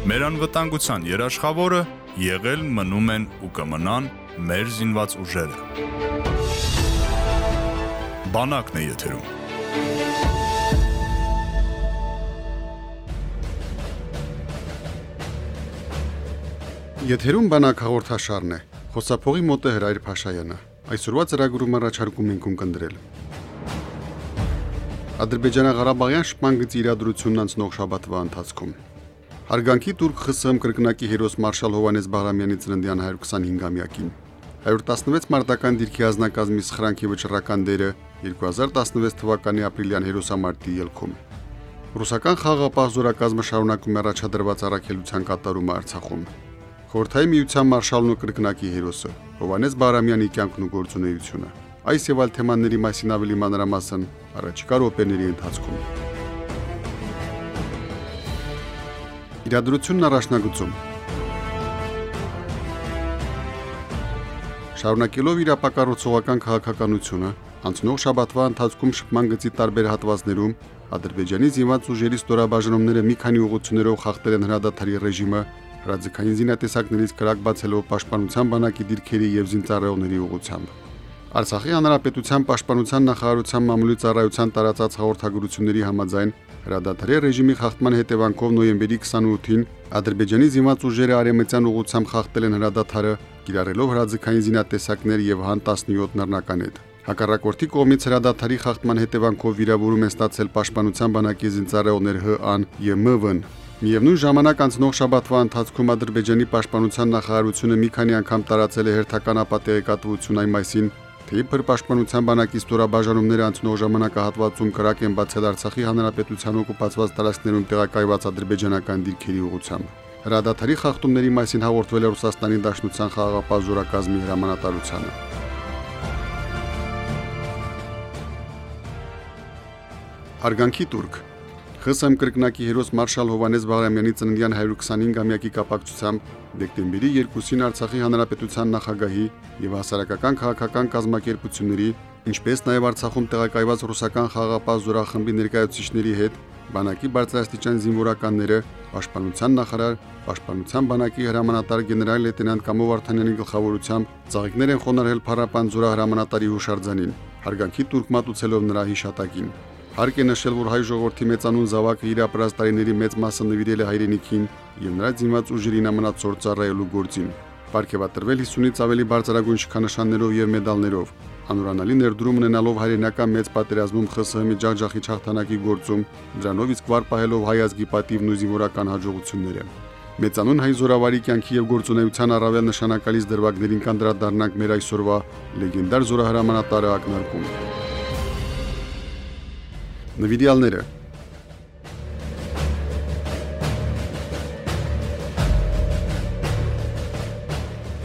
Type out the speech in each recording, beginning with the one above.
Մեր անվտանգության երաշխավորը եղել մնում են ու կմնան մեր զինված ուժերը։ Բանակն է եթերում։ Եթերում բանակ հաղորդաշարն է։ Խոսափողի մոտ է Հրայր Փաշայանը։ Այսօրվա ծրագրում առաջարկում ենք ունկնդրել։ Ադրբեջանա-Ղարաբաղյան շփման գծի իրադրությունն անցնող շաբաթվա ընթացքում Արգանքի Տուրք ԽՍՀՄ կրկնակի հերոս մարշալ Հովանես Բաղրամյանի ծննդյան 125-ամյակին 116 մարտական դիրքի ազնագազմի սխրանքի վճռական դերը 2016 թվականի ապրիլյան հերոսամարտի ելքում Ռուսական խաղապահ զորակազմը շարունակում է առաջադրված առաքելության կատարումը Արցախում Խորթայի միության մարշալն ու կրկնակի հերոսը Հովանես Բաղրամյանի կյանքն ու գործունեությունը այս եւ այլ թեմաների մասին ավելի մանրամասն առաջիկա րոպեների ընթացքում Իրադրությունն առաջնագծում Շարունակելով իր ապակառուցողական քաղաքականությունը, անցնող շաբաթվա ընթացքում շփման գծի տարբեր հատվածներում Ադրբեջանի զինված ուժերի ստորաբաժանումները մի քանի ուղություններով խախտել են հրադադարի ռեժիմը, հրաձգային զինատեսակներից կրակ բացելով պաշտպանության բանակի դիրքերի եւ զինծառայողների ուղությամբ։ Արցախի հանրապետության պաշտպանության նախարարության մամուլի ծառայության տարածած հաղորդագրությունների համաձայն հրադադարի ռեժիմի խախտման հետևանքով նոյեմբերի 28-ին Ադրբեջանի զինված ուժերը արեմեցյան ուղությամբ խախտել են հրադադարը, կիրառելով հրաձգային զինատեսակներ եւ հան 17 նռնականետ։ Հակառակորդի կողմից հրադադարի խախտման հետևանքով վիրավորում են ստացել պաշտպանության բանակի զինծառայողներ ՀԱ-ն եւ ՄՎ-ն։ Միևնույն ժամանակ անցնող շաբաթվա ընթացքում Ադրբեջանի պաշտպանության նախարարությունը մի քանի անգամ տարածել է հերթական ապատեգատվություն այն մասին, Թեփր պաշտպանության բանակի ստորաբաժանումները անցնող ժամանակահատվածում կրակ են բացել Արցախի հանրապետության օկուպացված տարածքներում տեղակայված ադրբեջանական դիրքերի ուղությամբ։ Հրադադարի խախտումների մասին հաղորդվել է Ռուսաստանի Դաշնության խաղաղապահ զորակազմի հրամանատարությանը։ Արգանքի турք ԽՍՀՄ կրկնակի հերոս մարշալ Հովանես Բաղրամյանի ծննդյան 125-ամյակի կապակցությամբ դեկտեմբերի 2-ին Արցախի Հանրապետության նախագահի եւ հասարակական քաղաքական կազմակերպությունների, ինչպես նաեւ Արցախում տեղակայված ռուսական խաղապահ զորախմբի ներկայացուցիչների հետ բանակի բարձրաստիճան զինվորականները, պաշտպանության նախարար, պաշտպանության բանակի հրամանատար գեներալ լեյտենանտ Կամով Արթանյանի գլխավորությամբ ծաղիկներ են խոնարհել փառապան զորահրամանատարի հուշարձանին, հարգանքի տուրք մատուցելով նրա հիշատակին։ Հարկ է նշել, որ հայ ժողովրդի մեծանուն զավակը իր ապրած տարիների մեծ մասը նվիրել է հայրենիքին եւ նրա դիմաց ուժերին ամնացոր ծառայելու գործին։ Պարգևատրվել 50-ից ավելի բարձրագույն շքանշաններով եւ մեդալներով, անուրանալի ներդրում ունենալով հայրենական մեծ պատերազմում ԽՍՀՄ-ի ջախջախի չաղթանակի գործում, դրանով իսկ վար պահելով հայ ազգի պատիվն ու զինվորական հաջողությունները։ Մեծանուն հայ զորավարի կյանքի եւ գործունեության առավել նշանակալից դրվագներին կանդրադառնանք մեր այսօրվա լեգենդար զորահրամանատարը ակնարկում։ Նվիրյալները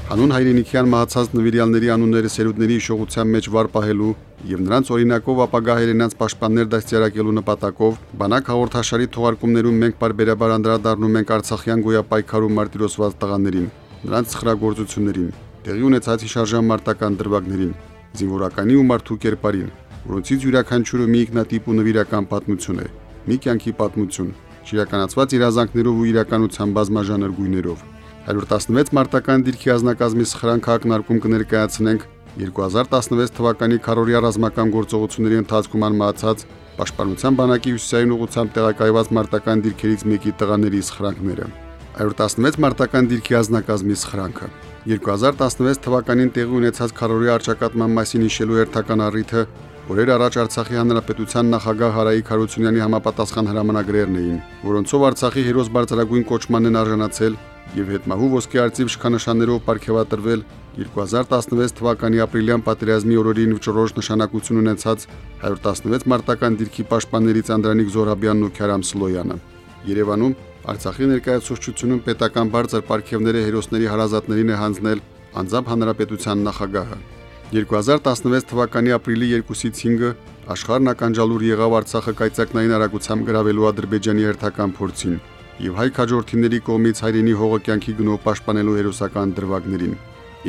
Հանուն հայրենիքյան մահացած նվիրյալների անունները սերունդների հիշողության մեջ վար պահելու եւ նրանց օրինակով ապագա հայրենանց պաշտպաններ դաստիարակելու նպատակով բանակ հաղորդաշարի թողարկումներում մենք բարբերաբար անդրադառնում ենք Արցախյան գոյապայքարում մարտիրոսված տղաներին, նրանց սխրագործություններին, տեղի ունեցած հիշարժան մարտական դրվագներին, զինվորականի ու մարդու կերպարին, որոնցից յուրաքանչյուրը մի ինքնատիպ ու նվիրական պատմություն է, մի կյանքի պատմություն, շիրականացված իրազանքներով ու իրականության բազմաժանր գույներով։ 116 մարտական դիրքի ազնագազմի սխրանք ակնարկում կներկայացնենք 2016 թվականի քարորիա ռազմական գործողությունների ընթացքում անմահացած Պաշտպանության բանակի հյուսիսային ուղությամբ տեղակայված մարտական դիրքերից մեկի տղաների սխրանքները։ 116 մարտական դիրքի ազնագազմի սխրանքը 2016 թվականին տեղի ունեցած քարորիա արճակատման մասին հիշելու հերթական առիթը Օրեր առաջ Արցախի հանրապետության նախագահ Հարայիկ Հարությունյանի համապատասխան հրամանագրերն էին, որոնցով Արցախի հերոս բարձրագույն կոչմանն են արժանացել եւ հետմահու ոսկե արծիվ շքանշաններով ապարգևատրվել 2016 թվականի ապրիլյան պատերազմի օրերին վճռորոշ նշանակություն ունեցած 116 մարտական դիրքի պաշտպաններից Անդրանիկ Զորաբյանն ու Քարամ Սլոյանը։ Երևանում Արցախի ներկայացուցչությունում պետական բարձր պարգևները հերոսների հարազատներին է հանձնել անձամբ հանրապետության նախագահը։ 2016 թվականի ապրիլի 2-ից 5-ը աշխարհն ականջալուր եղավ Արցախը կայծակնային արագությամբ գրավելու Ադրբեջանի հերթական փորձին եւ հայ քաջորդիների կողմից հայրենի հողը կյանքի գնով պաշտպանելու հերոսական դրվագներին։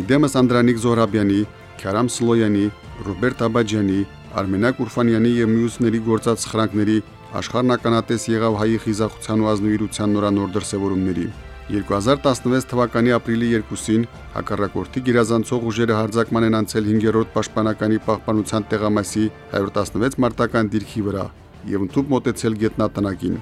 Իդեմս Անդրանիկ Զոհրաբյանի, Քարամ Սլոյանի, Ռոբերտ Աբաջյանի, Արմենակ Ուրֆանյանի եւ մյուսների գործած սխրանքների աշխարհն ականատես եղավ հայի խիզախության ու ազնվիրության նորանոր դրսևորումների։ 2016 թվականի ապրիլի 2-ին հակառակորդի գերազանցող ուժերը հարձակման են անցել 5-րդ պաշտպանականի պահպանության տեղամասի 116 մարտական դիրքի վրա եւ ընդཐུպ մոտեցել գետնատնակին։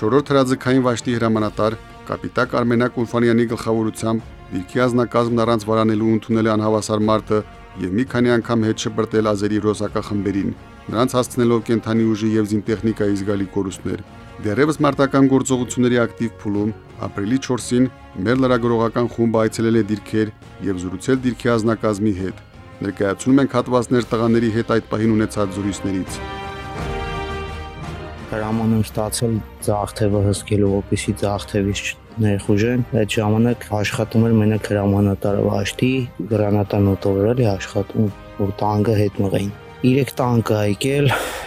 4-րդ հրաձգային վաշտի հրամանատար կապիտակ Արմենակ Ուրֆանյանի գլխավորությամբ դիրքի ազնակազմն առանց վարանելու ընդունել անհավասար մարտը եւ մի քանի անգամ հետ շպրտել ազերի ռոսակախմբերին, նրանց հասցնելով կենթանի ուժի եւ զինտեխնիկայի զգալի կորուստներ։ Դերևս մարտական գործողությունների ակտիվ փուլում ապրիլի 4-ին մեր լրագրողական խումբը այցելել է դիրքեր եւ զրուցել դիրքի ազնակազմի հետ։ Ներկայացնում ենք հատվածներ տղաների հետ այդ պահին ունեցած զրույցներից։ Հրաման եմ ստացել ծաղթևը հսկելու, որպեսի ծաղթևից ներխուժեն։ Այդ ժամանակ աշխատում էր մենակ հրամանատարը Վաշտի, գրանատանոտով էր աշխատում, որ տանկը հետ մղեին։ 3 տանկը եկել,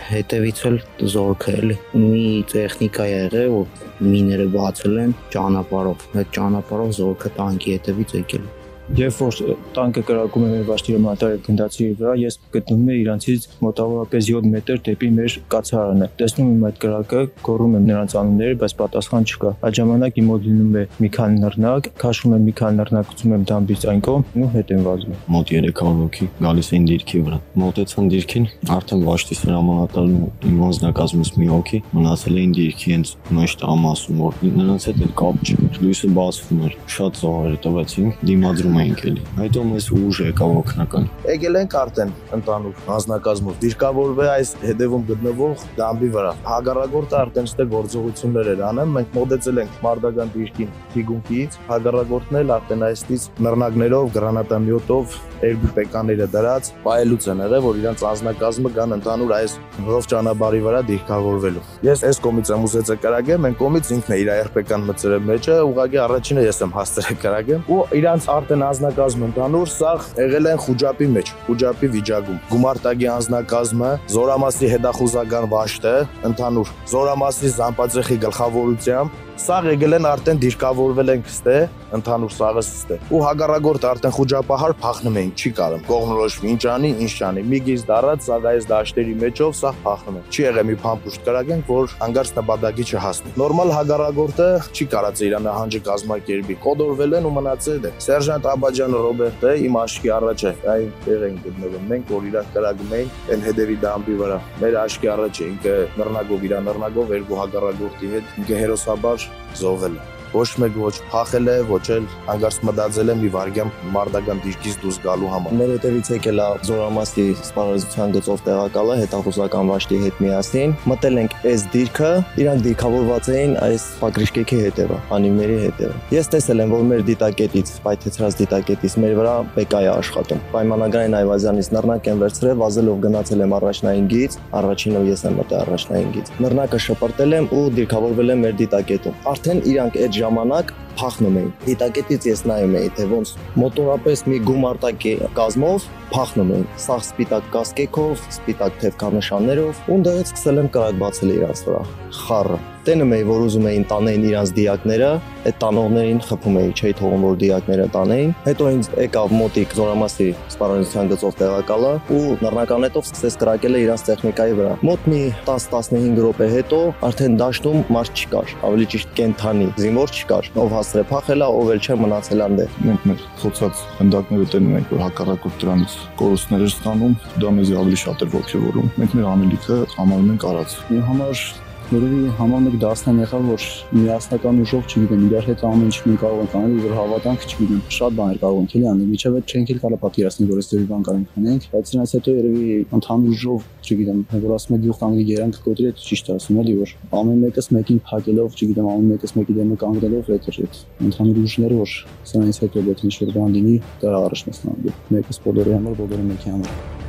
հետևից էլ զորքը էլի։ Մի տեխնիկա եղել, որ միները բացել են ճանապարհով։ Այդ ճանապարհով զորքը տանկի հետևից եկել։ Երբ որ տանկը կրակում է մեր վաշտի հրամանատարի գնդացի վրա, ես գտնում եմ իրանցից մոտավորապես 7 մետր դեպի մեր կացարանը։ Տեսնում եմ այդ կրակը, գոռում եմ նրանց անունները, բայց պատասխան չկա։ Այդ ժամանակ իմ մոտ լինում է մի քանի նռնակ, քաշում եմ մի քանի նռնակցում եմ դամբից այն կողմ ու հետ եմ վազում։ Մոտ 300 հոգի գալիս էին դիրքի վրա։ Մոտեցան դիրքին, արդեն վաշտի հրամանատարն իմ անձնակազմից մի հոգի մնացել էին դիրքի հենց մեջ տամասում, որ նրանց հետ էլ կապ չկար։ Լույսը բացվում էր։ Շատ զոհեր տվեցին, դիմադրում էինք էլի։ Հետո մեզ ուժ եկավ օգնական։ Եկել ենք արդեն ընտանուք հանձնակազմով դիրկավորվել այս հետևում գտնվող դամբի վրա։ Հագարագորտը արդեն ստե գործողություններ էր անում։ Մենք մոտեցել ենք Մարդագան դիրքին Թիգունքից, հագարագորտն էլ արդեն այստից նռնակներով, գրանատամյոտով երկու պեկաները դրած պայելուց են եղել, որ իրանց անձնակազմը կան ընդհանուր այս հով ճանապարհի վրա դիրքավորվելու։ Ես այս կողմից եմ ուզեցել կրակեմ, այն կողմից ինքն է իր երբեկան մծրը մեջը, ուղղակի առաջինը ես եմ հասցրել կրակեմ ու իրանց արդեն անձնակազմ ընդհանուր սաղ եղել են խոճապի մեջ, խոճապի վիճակում։ Գումարտակի անձնակազմը, Զորամասի հետախուզական վաշտը, ընդհանուր Զորամասի Զամպաձեխի գլխավորությամբ Սաղ եկել են արդեն դիրկավորվել ենք ստե, ընդհանուր սաղը ստե։ Ու հագարագորտ արդեն խոճապահար փախնում էին, չի կարում։ Կողմնորոշվի, ինչ անի, ինչ չանի։ Մի գիզ դարած սաղայից դաշտերի մեջով սաղ փախնում են։ Չի եղել մի փամփուշտ կրակենք, որ հանգարց նպատակի չհասնի։ Նորմալ հագարագորտը չի կարած իր նահանջը կազմակերպի։ Կոդորվել են ու մնացել է։ Սերժանտ Աբաջան Ռոբերտը իմ աշկի առաջ է։ Այն տեղ են գտնվում։ Մենք որ իրար կրակում էին այն հետևի դամբի վրա։ Մեր աշկի առաջ է ինքը նռնագով իր նռնագով երկու հագարագորտի հետ ինքը հերոսաբար զոհվել է ոչ մեկ ոչ փախել է, ոչ էլ հանգարց մտածել է մի վարգյան մարդական դիրքից դուրս գալու համար։ Մեր հետևից եկել է Զորամասի սպառազության գծով տեղակալը հետախուզական վաշտի հետ միասին։ Մտել ենք այս դիրքը, իրանք դիրքավորված էին այս Պակրիշկեքի հետևը, անիմների հետևը։ Ես տեսել եմ, որ մեր դիտակետից, պայթեցրած դիտակետից մեր վրա բեկայ է աշխատում։ Պայմանագրային Այվազյանից նռնակ են վերցրել, վազելով գնացել եմ առաջնային գից, առաջինով ես եմ մտել առաջնային գից։ Նռնակը շպրտել եմ ու դիրքավորվել եմ մեր դիտակետում։ Արդեն իրանք այդ ժամանակ փախնում էին։ Դիտակետից ես նայում էի, թե ոնց մոտորապես մի գումարտակի կազմով փախնում էին։ Սաղ սպիտակ կասկեքով, սպիտակ թևքանշաններով, ունդեղից սկսել եմ կրակ բացել իրաց վրա։ Խառը տենում էի, որ ուզում էին տանեին իրանց դիակները, այդ տանողներին խփում էի, չէի թողում որ դիակները տանեին։ Հետո ինձ եկավ մոտիկ Զորամասի սպառազության գծով տեղակալը ու նռնականետով սկսեց կրակել իրանց տեխնիկայի վրա։ Մոտ մի 10-15 րոպե հետո արդեն դաշտում մարդ չկար, ավելի ճիշտ կենթանի, զինվոր չկար, ով հասրե փախելա, ով էլ չէ մնացել անդե։ Մենք մեր խոցած հնդակները տենում ենք, որ հակառակորդ դրանից կորուստներ էր ստանում, դա մեզ ավելի շատ էր ողջևորում։ Մենք մեր անելիքը համարում ենք արած։ Իմ համար Որովի համար մեկ դասն եղավ, որ միասնական ուժով, չգիտեմ, իրար հետ ամեն ինչ մենք կարող ենք անել, որ հավատանք, չգիտեմ, շատ բաներ կարող ենք էլի անել։ Միջև այդ չենք էլ կարող պատկերացնել, որ այս դեպի բան կարող ենք անենք, բայց նրանց հետո երևի ընդհանուր ուժով, չգիտեմ, որ ասում եք գյուղ կանգնի գերանք կոտրի, այդ ճիշտ ասում էլի, որ ամեն մեկս մեկին փակելով, չգիտեմ, ամեն մեկս մեկի դեմը կանգնելով այդ էր ընդհանուր ուժները, որ սրանից հետո եթե ինչ-որ բան լինի, դա առաջ մասնանալու։ Մեկս բոլորի համար, բոլորը մեկի համար։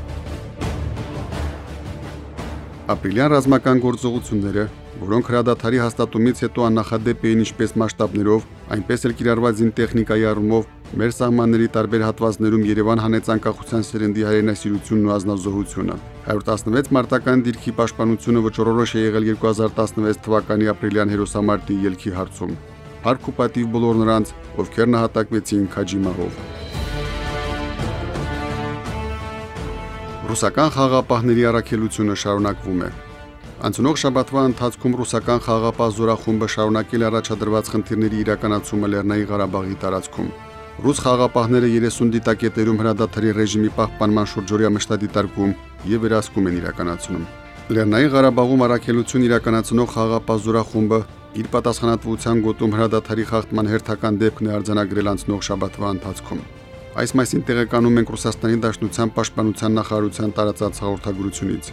Ապրիլյան ռազմական գործողությունները, որոնք հրադադարի հաստատումից հետո աննախադեպ էին ինչպես մասշտաբներով, այնպես էլ կիրառված զինտեխնիկայի առումով, մեր սահմանների տարբեր հատվածներում Երևան հանեց անկախության սերնդի հայրենասիրությունն ու ազնազոհությունը։ 116 մարտական դիրքի պաշտպանությունը վճռորոշ է եղել 2016 թվականի ապրիլյան հերոսամարտի ելքի հարցում։ Փառք ու պատիվ բոլոր նրանց, ովքեր նահատակվեցին Քաջիմահով։ Ռուսական խաղապահների առաքելությունը շարունակվում է։ Անցնող շաբաթվա ընթացքում ռուսական խաղապահ զորախումբը շարունակել առաջադրված խնդիրների իրականացումը Լեռնային Ղարաբաղի տարածքում։ Ռուս խաղապահները 30 դիտակետերում հրադադարի ռեժիմի պահպանման շուրջօրյա մշտադիտարկում եւ վերահսկում են իրականացնում։ Լեռնային Ղարաբաղում առաքելություն իրականացնող խաղապահ զորախումբը իր պատասխանատվության գոտում հրադադարի խախտման հերթական դեպքն է արձանագրել անցնող շաբաթվա ընթացքում։ Այս մասին տեղեկանում ենք Ռուսաստանի Դաշնության Պաշտպանության նախարարության տարածած հաղորդագրությունից։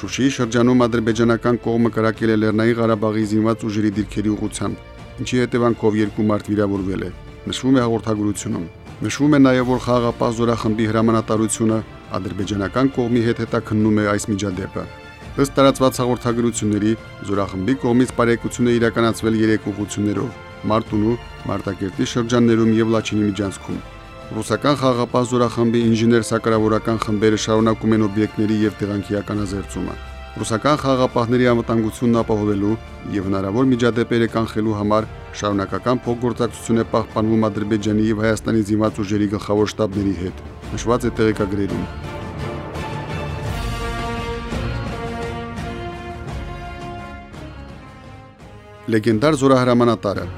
Շուշիի շրջանում ադրբեջանական կողմը կրակել է Լեռնային Ղարաբաղի զինված ուժերի դիրքերի ուղությամբ, ինչի հետևանքով երկու մարդ վիրավորվել է։ Նշվում է հաղորդագրությունում։ Նշվում է նաև, որ խաղապահ զորախմբի հրամանատարությունը ադրբեջանական կողմի հետ հետաքննում է այս միջադեպը։ Ըստ տարածված հաղորդագրությունների, զորախմբի կողմից բարեկությունը իրականացվել երեք ուղություններով՝ Մարտունու, Մարտակերտի շրջաններում եւ Լաչինի միջանցքում։ Ռուսական խաղապահ զորախմբի ինժեներ սակրավորական խմբերը շարունակում են օբյեկտների եւ տեղանքի ականազերծումը։ Ռուսական խաղապահների անվտանգությունն ապահովելու եւ հնարավոր միջադեպերը կանխելու համար շարունակական փոխգործակցություն է պահպանվում Ադրբեջանի եւ Հայաստանի զինված ուժերի գլխավոր շտաբների հետ։ Նշված է տեղեկագրերում։ Լեգենդար զորահրամանատարը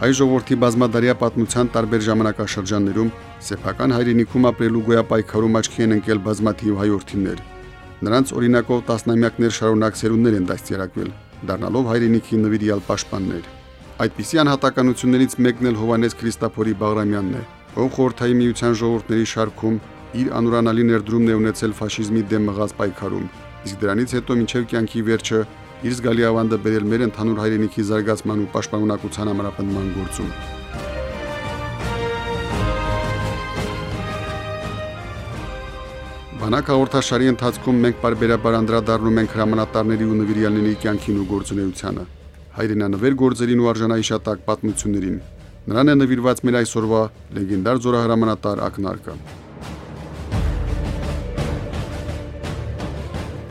հայ ժողովրդի բազմադարյա պատմության տարբեր ժամանակաշրջաններում սեփական հայրենիքում ապրելու գոյապայքարում աչքի են ընկել բազմաթիվ հայրենիքներ։ Նրանց օրինակով տասնամյակներ շարունակ սերունդներ են դաստիարակվել, դառնալով հայրենիքի նվիրյալ պաշտպաններ։ Այդպիսի անհատականություններից մեկն էլ Հովանես Քրիստափորի Բաղրամյանն է, ով խորթայի միության ժողովուրդների շարքում իր անուրանալի ներդրումն է ունեցել ֆաշիզմի դեմ մղած պայքարում։ Իսկ դրանից հետո մինչև կյանքի վերջը իր զգալի ավանդը բերել մեր ընդհանուր հայրենիքի զարգացման ու պաշտպանունակության համապնդման գործում։ Բանակ հաղորդաշարի ընթացքում մենք բարբերաբար անդրադառնում ենք հրամանատարների ու նվիրյալների կյանքին ու գործունեությանը, հայրենանվեր գործերին ու արժանահիշատակ պատմություններին։ Նրան է նվիրված մեր այսօրվա լեգենդար զորահրամանատար ակնարկը։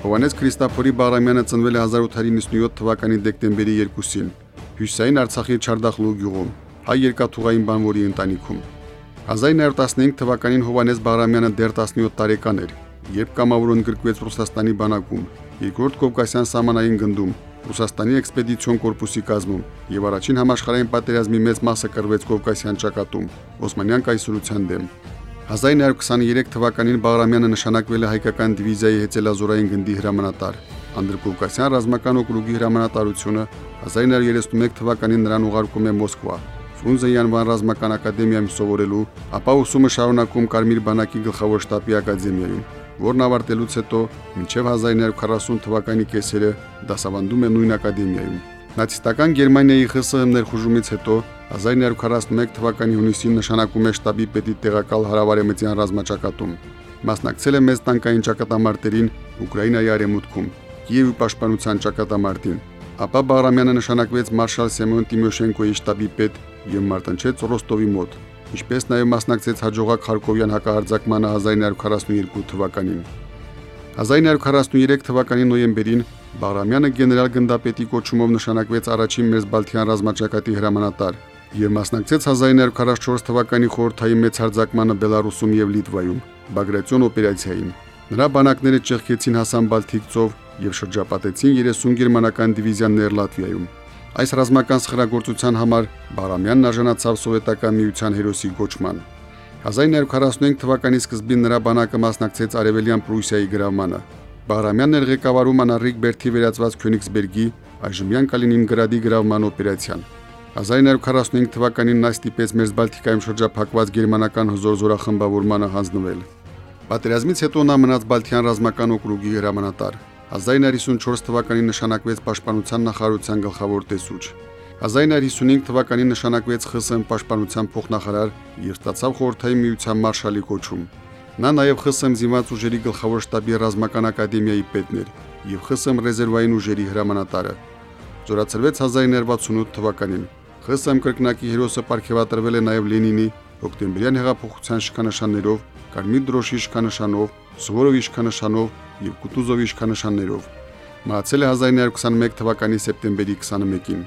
Հովանես Քրիստափորի Բաղրամյանը ծնվել է 1897 թվականի դեկտեմբերի 2-ին Հյուսային Արցախի Չարդախլու գյուղում, հայ երկաթուղային բանվորի ընտանիքում։ 1915 թվականին Հովանես Բաղրամյանը դեռ 17 տարեկան էր, երբ կամավորն գրկվեց Ռուսաստանի բանակում, երկրորդ Կովկասյան սահմանային գնդում, Ռուսաստանի էքսպեդիցիոն կորպուսի կազմում եւ առաջին համաշխարհային պատերազմի մեծ մասը կրվեց Կովկասյան ճակատում, Օսմանյան կայսրության դեմ։ 1923 թվականին Բաղրամյանը նշանակվել է հայկական դիվիզիայի հեծելազորային գնդի հրամանատար։ Անդրկովկասյան ռազմական օկրուգի հրամանատարությունը 1931 թվականին նրան ուղարկում է Մոսկվա։ Ֆրունզեյան վան ռազմական ակադեմիայում սովորելու, ապա ուսումը շարունակում Կարմիր բանակի գլխավոր շտաբի ակադեմիայում, որն ավարտելուց հետո մինչև 1940 թվականի կեսերը դասավանդում է նույն ակադեմիայում։ Նացիստական Գերմանիայի ԽՍՀՄ ներխուժումից հետո 1941 թվականի հունիսին նշանակում է շտաբի պետի տեղակալ հարավարեմտյան ռազմաճակատում։ Մասնակցել է մեծ տանկային ճակատամարտերին Ուկրաինայի արևմուտքում, Կիևի պաշտպանության ճակատամարտին։ Ապա Բաղրամյանը նշանակվեց մարշալ Սեմոն Տիմոշենկոյի շտաբի պետ եւ մարտնչեց Ռոստովի մոտ, ինչպես նաեւ մասնակցեց հաջողակ Խարկովյան հակահարձակմանը 1942 թվականին։ 1943 թվականի նոյեմբերին Բաղրամյանը գեներալ գնդապետի կոչումով նշանակվեց առաջին Մերձբալթյան ռազմաճակատի հրամանատար եւ մասնակցեց 1944 թվականի խորհրդային մեծ հարձակմանը Բելարուսում եւ Լիտվայում Բագրատիոն օպերացիային։ Նրա բանակները ճեղքեցին Հասան Բալթիկ ծով եւ շրջապատեցին 30 գերմանական դիվիզիաներ Լատվիայում։ Այս ռազմական սխրագործության համար Բարամյանն արժանացավ սովետական միության հերոսի գոչման։ 1945 թվականի սկզբին նրա բանակը մասնակցեց Արևելյան Պրուսիայի գրավմանը։ Բարամյանն էր ղեկավարում անառիկ Բերթի վերածված Քյունիքսբերգի այժմյան Կալինինգրադի գրավման օպերացիան։ 1945 թվականին նա ստիպեց Մերձբալթիկայում շրջափակված գերմանական հզոր զորախմբավորմանը հանձնվել։ Պատերազմից հետո նա մնաց Բալթյան ռազմական օկրուգի հրամանատար։ 1954 թվականին նշանակվեց Պաշտպանության նախարարության գլխավոր տեսուչ։ 1955 թվականին նշանակվեց ԽՍՀՄ պաշտպանության փոխնախարար եւ ստացավ խորհրդային միության մարշալի կոչում։ Նա նաև ԽՍՀՄ զինված ուժերի գլխավոր շտաբի ռազմական ակադեմիայի պետն էր եւ ԽՍՀՄ ռեզերվային ուժերի հրամանատարը։ Զորացրվեց 1968 թվականին ԽՍՀՄ կրկնակի հերոսը ապարգևատրվել է նաև Լենինի հոկտեմբերյան հեղափոխության շքանշաններով, Կարմիր դրոշի շքանշանով, Սուվորովի շքանշանով եւ Կուտուզովի շքանշաններով։ Մահացել է 1921 թվականի սեպտեմբերի 21-ին։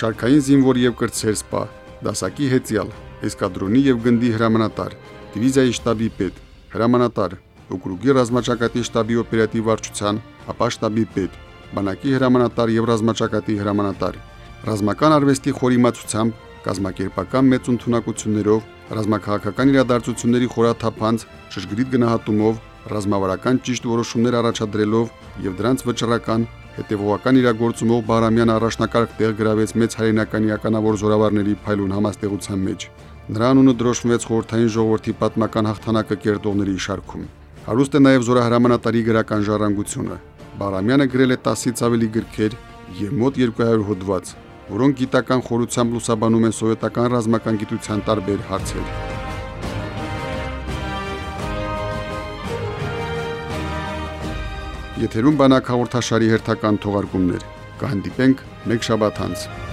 Շարքային զինվոր եւ կրտսեր սպա, դասակի հեծյալ, էսկադրոնի եւ գնդի հրամանատար, դիվիզիայի շտաբի պետ, հրամանատար, օկրուգի ռազմաճակատի շտաբի օպերատիվ վարչության, ապա շտաբի պետ, բանակի հրամանատար եւ ռազմաճակատի հրամանատար։ Ռազմական արվեստի խորիմացությամբ, կազմակերպական մեծ ընդունակություններով, ռազմաքաղաքական իրադարձությունների խորաթափանց, շշգրիտ գնահատումով, ռազմավարական ճիշտ որոշումներ առաջադրելով եւ դրանց վճռական հետևողական իրագործումով Բարամյան առաջնակարգ տեղ գրավեց մեծ հայրենական իականավոր զորավարների փայլուն համաստեղության մեջ։ Նրա անունը դրոշմվեց խորթային ժողովրդի պատմական հաղթանակը կերտողների շարքում։ Հարուստ է նաև զորահրամանատարի գրական ժառանգությունը։ Բարամյանը գրել է 10-ից ավելի գրքեր եւ մոտ 200 հոդված, որոնք գիտական խորությամբ լուսաբանում են սովետական ռազմական գիտության տարբեր հարցեր։ Եթերում բանակ հաղորդաշարի հերթական թողարկումներ։ Կհանդիպենք մեկ շաբաթ անց։